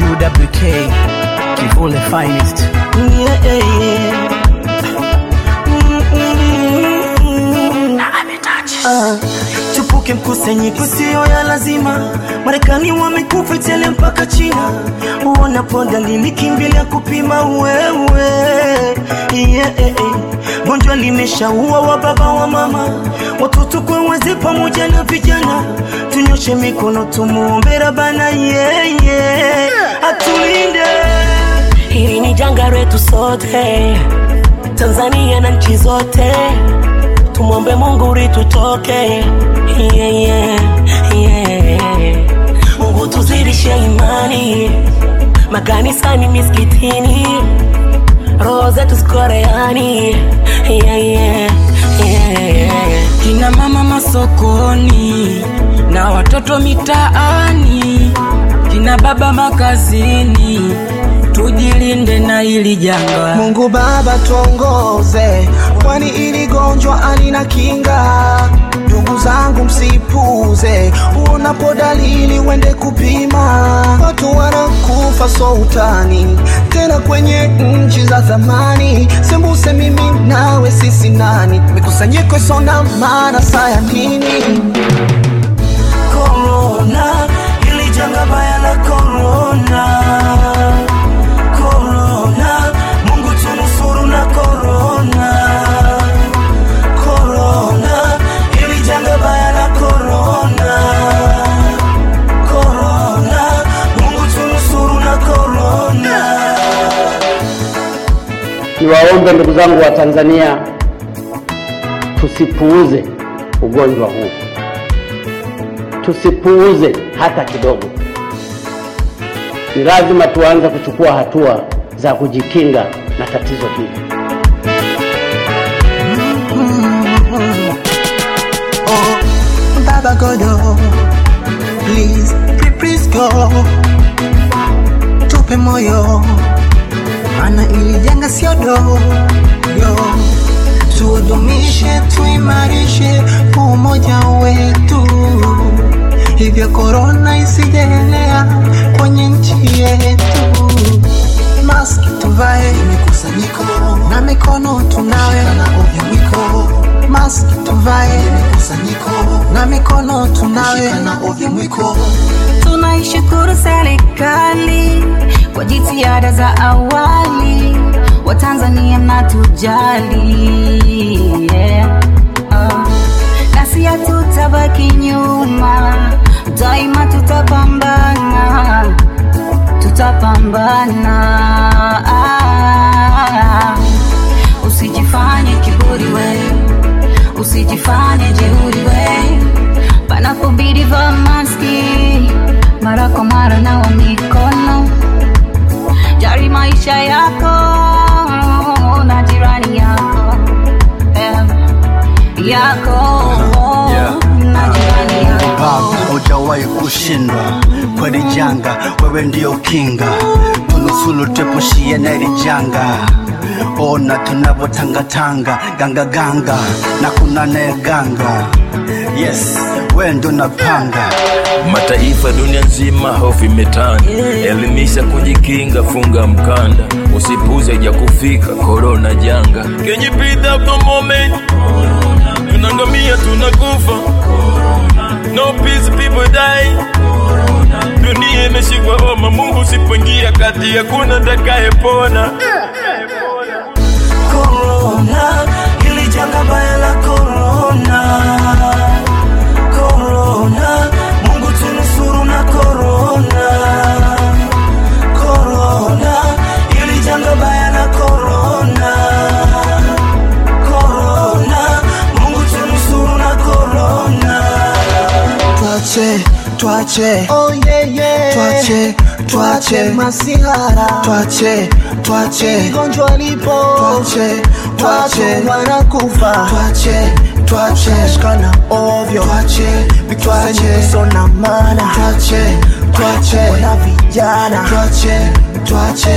UWK Kivule finest Yeah, yeah, yeah. Tupuke mkusanyiko sio ya lazima. Marekani wamekufa tele mpaka china. Uonapo dalili kimbilia kupima wewe. Yeah, eh, eh. gonjwa limeshaua wa baba wa mama. Watoto kwa wazee pamoja na vijana. Tunyoshe mikono tumuombe bana yeye yeah, yeah. atulinde. Hili ni janga letu sote, Tanzania na nchi zote, litutoke. Yeah, yeah, yeah. Mungu tuzidishe imani makanisani, misikitini, roho zetu zikoreani. Yeah, yeah, yeah. kina mama masokoni na watoto mitaani, kina baba makazini, tujilinde na hili janga. Mungu Baba tuongoze, kwani ili gonjwa alina kinga. Ndugu zangu msipuze, uonapo dalili wende kupima. Watu wanakufa soutani, tena kwenye nchi za zamani. Sembuse mimi nawe sisi nani, mikusanyiko isona maana saya nini? Corona, ili janga baya la. Corona, Niwaombe ndugu zangu wa Tanzania, tusipuuze ugonjwa huu, tusipuuze hata kidogo. Ni lazima tuanze kuchukua hatua za kujikinga na tatizo hili. Tupe moyo, maana ili janga sio dogo. Tudumishe, tuimarishe umoja wetu, hivyo korona isijelea kwenye nchi yetu. Maski tuvae, mikusanyiko na mikono tunawe na ovyo mwiko. Maski tuvae, mikusanyiko na mikono tunawe na ovyo mwiko. Tunaishukuru serikali kwa jitihada za awali, जाए hujawahi kushindwa kweli janga, wewe ndio kinga, tunusulu tepushie na hili janga. Ona tunavyotangatanga ganga ganga, na kuna naye ganga. Yes, wendo na panga Mataifa dunia nzima hofu imetanda, elimisha kujikinga, funga mkanda, usipuze ja kufika korona janga. kenye pita the moment? Die. Dunia imeshikwa homa, Mungu sipoingia kati, hakuna atakayepona. Tuache, twache, oh yeah, yeah. Tuache, tuache masihara, twache, twache. Gonjwa lipo, twache, twache. Wanakufa, twache, twache. Shikana ovyo, twache, twache. sona mana, twache, twache wana vijana, twache, tuache